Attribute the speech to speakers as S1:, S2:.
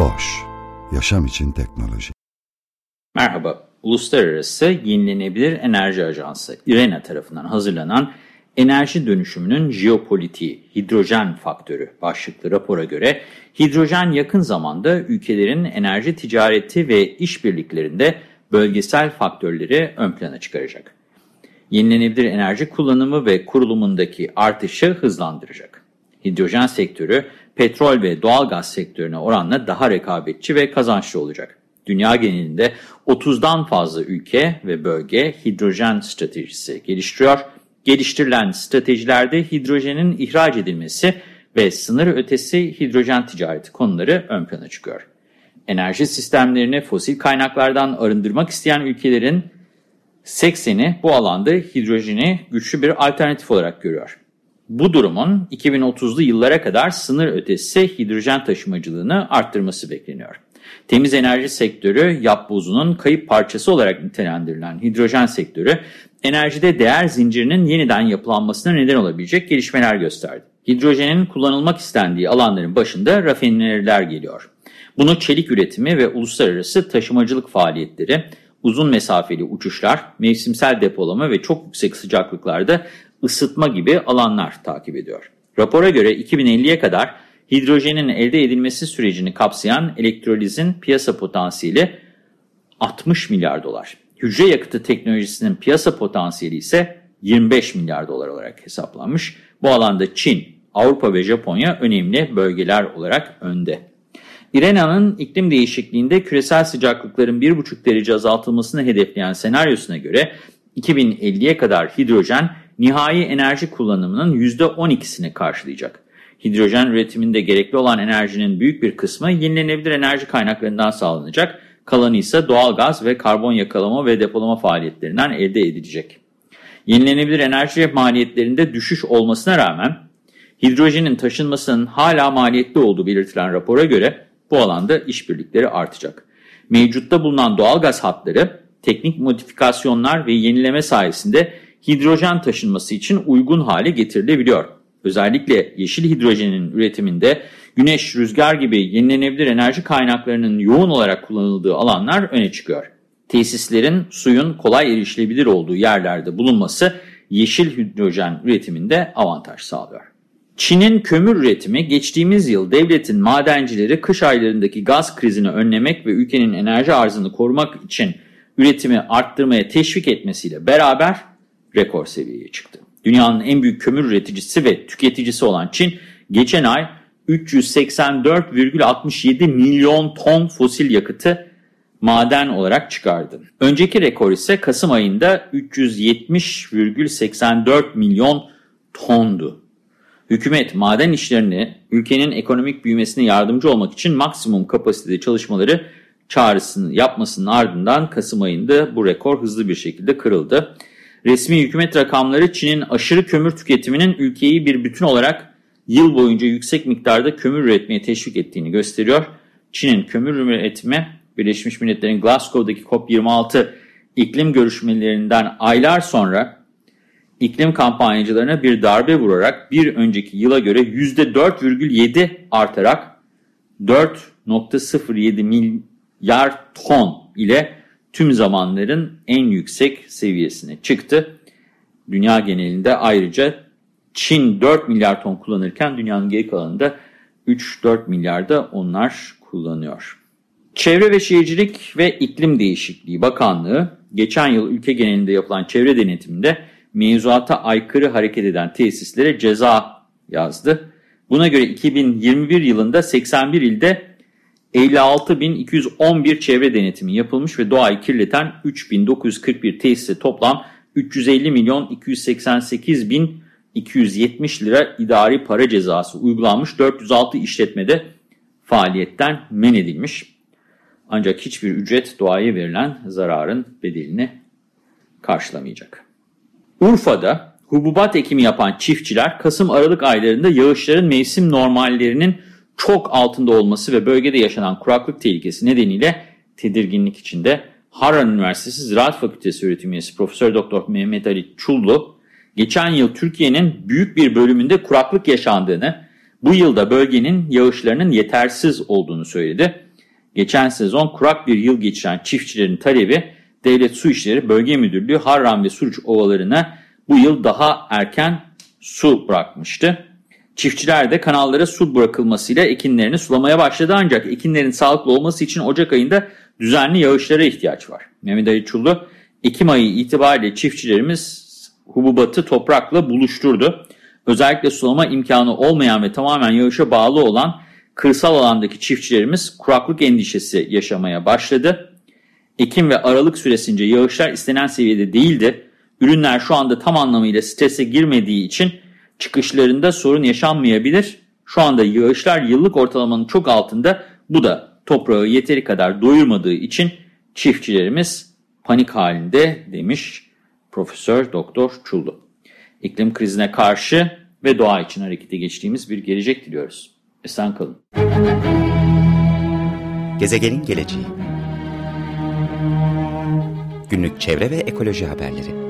S1: Boş, yaşam için teknoloji.
S2: Merhaba, Uluslararası Yenilenebilir Enerji Ajansı IRENA tarafından hazırlanan Enerji Dönüşümünün Jeopolitiği, Hidrojen Faktörü başlıklı rapora göre hidrojen yakın zamanda ülkelerin enerji ticareti ve işbirliklerinde bölgesel faktörleri ön plana çıkaracak. Yenilenebilir enerji kullanımı ve kurulumundaki artışı hızlandıracak. Hidrojen sektörü petrol ve doğalgaz sektörüne oranla daha rekabetçi ve kazançlı olacak. Dünya genelinde 30'dan fazla ülke ve bölge hidrojen stratejisi geliştiriyor. Geliştirilen stratejilerde hidrojenin ihraç edilmesi ve sınır ötesi hidrojen ticareti konuları ön plana çıkıyor. Enerji sistemlerini fosil kaynaklardan arındırmak isteyen ülkelerin 80'i bu alanda hidrojeni güçlü bir alternatif olarak görüyor. Bu durumun 2030'lu yıllara kadar sınır ötesi hidrojen taşımacılığını arttırması bekleniyor. Temiz enerji sektörü yap buzunun kayıp parçası olarak nitelendirilen hidrojen sektörü enerjide değer zincirinin yeniden yapılanmasına neden olabilecek gelişmeler gösterdi. Hidrojenin kullanılmak istendiği alanların başında rafineriler geliyor. Bunu çelik üretimi ve uluslararası taşımacılık faaliyetleri, uzun mesafeli uçuşlar, mevsimsel depolama ve çok yüksek sıcaklıklarda ısıtma gibi alanlar takip ediyor. Rapora göre 2050'ye kadar hidrojenin elde edilmesi sürecini kapsayan elektrolizin piyasa potansiyeli 60 milyar dolar. Hücre yakıtı teknolojisinin piyasa potansiyeli ise 25 milyar dolar olarak hesaplanmış. Bu alanda Çin, Avrupa ve Japonya önemli bölgeler olarak önde. İrena'nın iklim değişikliğinde küresel sıcaklıkların 1,5 derece azaltılmasını hedefleyen senaryosuna göre 2050'ye kadar hidrojen nihai enerji kullanımının %12'sini karşılayacak. Hidrojen üretiminde gerekli olan enerjinin büyük bir kısmı yenilenebilir enerji kaynaklarından sağlanacak, kalanı ise doğal gaz ve karbon yakalama ve depolama faaliyetlerinden elde edilecek. Yenilenebilir enerji maliyetlerinde düşüş olmasına rağmen hidrojenin taşınmasının hala maliyetli olduğu belirtilen rapora göre bu alanda işbirlikleri artacak. Mevcutta bulunan doğal gaz hatları teknik modifikasyonlar ve yenileme sayesinde hidrojen taşınması için uygun hale getirilebiliyor. Özellikle yeşil hidrojenin üretiminde güneş, rüzgar gibi yenilenebilir enerji kaynaklarının yoğun olarak kullanıldığı alanlar öne çıkıyor. Tesislerin suyun kolay erişilebilir olduğu yerlerde bulunması yeşil hidrojen üretiminde avantaj sağlıyor. Çin'in kömür üretimi geçtiğimiz yıl devletin madencileri kış aylarındaki gaz krizini önlemek ve ülkenin enerji arzını korumak için üretimi arttırmaya teşvik etmesiyle beraber rekor seviyeye çıktı. Dünyanın en büyük kömür üreticisi ve tüketicisi olan Çin, geçen ay 384,67 milyon ton fosil yakıtı maden olarak çıkardı. Önceki rekor ise Kasım ayında 370,84 milyon tondu. Hükümet maden işlerini ülkenin ekonomik büyümesine yardımcı olmak için maksimum kapasitede çalışmaları çağrısını yapmasının ardından Kasım ayında bu rekor hızlı bir şekilde kırıldı. Resmi hükümet rakamları Çin'in aşırı kömür tüketiminin ülkeyi bir bütün olarak yıl boyunca yüksek miktarda kömür üretmeye teşvik ettiğini gösteriyor. Çin'in kömür üretimi Birleşmiş Milletler'in Glasgow'daki COP26 iklim görüşmelerinden aylar sonra iklim kampanyacılarına bir darbe vurarak bir önceki yıla göre %4,7 artarak 4,07 milyar ton ile tüm zamanların en yüksek seviyesine çıktı. Dünya genelinde ayrıca Çin 4 milyar ton kullanırken dünyanın geri kalanında 3-4 milyarda onlar kullanıyor. Çevre ve Şehircilik ve İklim Değişikliği Bakanlığı geçen yıl ülke genelinde yapılan çevre denetiminde mevzuata aykırı hareket eden tesislere ceza yazdı. Buna göre 2021 yılında 81 ilde 56.211 çevre denetimi yapılmış ve doğayı kirleten 3.941 tesise toplam 350 milyon 288 bin 270 lira idari para cezası uygulanmış. 406 işletmede faaliyetten men edilmiş. Ancak hiçbir ücret doğaya verilen zararın bedelini karşılamayacak. Urfa'da hububat ekimi yapan çiftçiler Kasım-Aralık aylarında yağışların mevsim normallerinin çok altında olması ve bölgede yaşanan kuraklık tehlikesi nedeniyle tedirginlik içinde. Harran Üniversitesi Ziraat Fakültesi öğretim üyesi Profesör Doktor Mehmet Ali Çullu, geçen yıl Türkiye'nin büyük bir bölümünde kuraklık yaşandığını, bu yılda bölgenin yağışlarının yetersiz olduğunu söyledi. Geçen sezon kurak bir yıl geçiren çiftçilerin talebi Devlet Su İşleri Bölge Müdürlüğü Harran ve Suruç ovalarına bu yıl daha erken su bırakmıştı. Çiftçiler de kanallara su bırakılmasıyla ekinlerini sulamaya başladı ancak ekinlerin sağlıklı olması için Ocak ayında düzenli yağışlara ihtiyaç var. Mehmet Ali Çullu, Ekim ayı itibariyle çiftçilerimiz hububatı toprakla buluşturdu. Özellikle sulama imkanı olmayan ve tamamen yağışa bağlı olan kırsal alandaki çiftçilerimiz kuraklık endişesi yaşamaya başladı. Ekim ve Aralık süresince yağışlar istenen seviyede değildi. Ürünler şu anda tam anlamıyla strese girmediği için çıkışlarında sorun yaşanmayabilir. Şu anda yağışlar yıllık ortalamanın çok altında. Bu da toprağı yeteri kadar doyurmadığı için çiftçilerimiz panik halinde demiş Profesör Doktor Çullu. İklim krizine karşı ve doğa için harekete geçtiğimiz bir gelecek diliyoruz. Esen kalın.
S3: Gezegenin geleceği Günlük çevre ve ekoloji haberleri